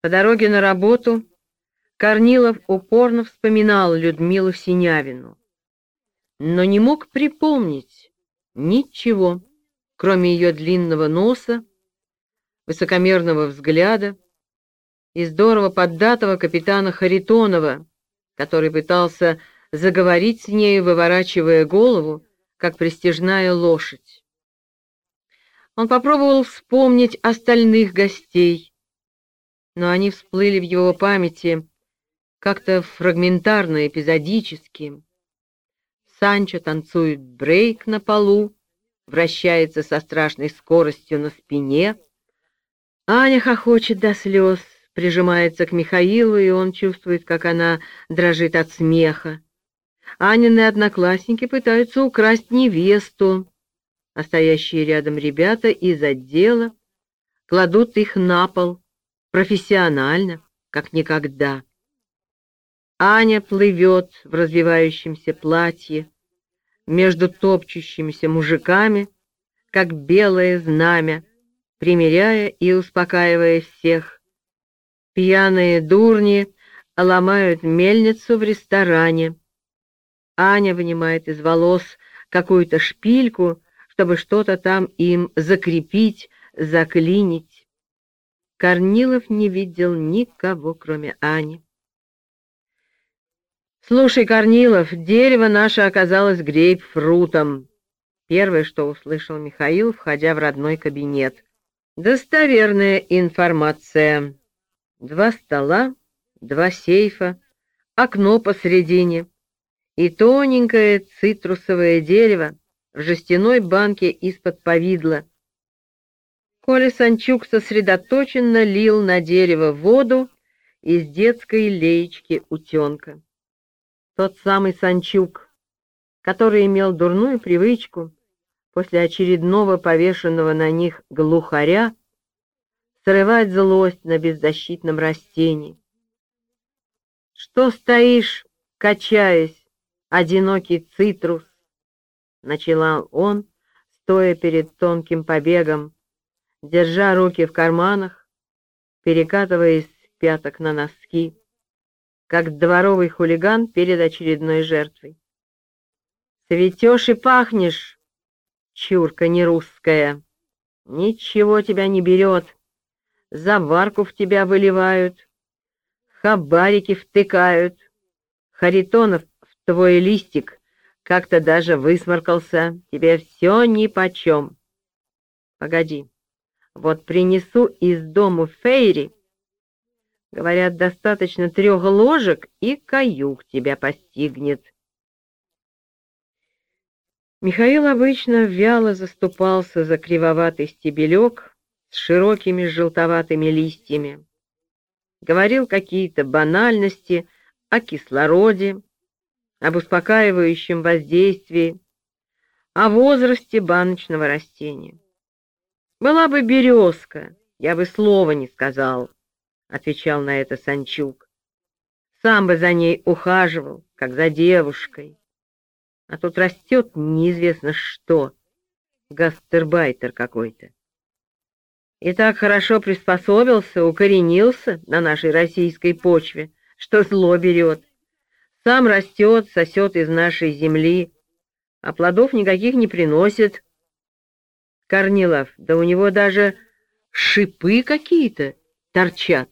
По дороге на работу Корнилов упорно вспоминал Людмилу Синявину, но не мог припомнить ничего, кроме ее длинного носа, высокомерного взгляда и здорово поддатого капитана Харитонова, который пытался заговорить с нею, выворачивая голову, как престижная лошадь. Он попробовал вспомнить остальных гостей, но они всплыли в его памяти как-то фрагментарно, эпизодически. Санчо танцует брейк на полу, вращается со страшной скоростью на спине. Аня хохочет до слез, прижимается к Михаилу, и он чувствует, как она дрожит от смеха. Анины одноклассники пытаются украсть невесту, а стоящие рядом ребята из отдела кладут их на пол, профессионально, как никогда. Аня плывет в развивающемся платье между топчущимися мужиками, как белое знамя, примиряя и успокаивая всех. Пьяные дурни ломают мельницу в ресторане. Аня вынимает из волос какую-то шпильку, чтобы что-то там им закрепить, заклинить. Корнилов не видел никого, кроме Ани. «Слушай, Корнилов, дерево наше оказалось грейпфрутом», — первое, что услышал Михаил, входя в родной кабинет. «Достоверная информация. Два стола, два сейфа, окно посередине и тоненькое цитрусовое дерево в жестяной банке из-под повидла, Коля Санчук сосредоточенно лил на дерево воду из детской леечки утенка. Тот самый Санчук, который имел дурную привычку после очередного повешенного на них глухаря срывать злость на беззащитном растении. «Что стоишь, качаясь, одинокий цитрус?» — начала он, стоя перед тонким побегом, держа руки в карманах, перекатываясь с пяток на носки, как дворовый хулиган перед очередной жертвой. «Цветешь и пахнешь, чурка нерусская, ничего тебя не берет, заварку в тебя выливают, хабарики втыкают, Харитонов в твой листик как-то даже высморкался, тебе все нипочем. Погоди». Вот принесу из дому Фейри. Говорят, достаточно трех ложек, и каюк тебя постигнет. Михаил обычно вяло заступался за кривоватый стебелек с широкими желтоватыми листьями. Говорил какие-то банальности о кислороде, об успокаивающем воздействии, о возрасте баночного растения. Была бы березка, я бы слова не сказал, — отвечал на это Санчук. Сам бы за ней ухаживал, как за девушкой. А тут растет неизвестно что, гастербайтер какой-то. И так хорошо приспособился, укоренился на нашей российской почве, что зло берет. Сам растет, сосет из нашей земли, а плодов никаких не приносит, Корнилов, да у него даже шипы какие-то торчат.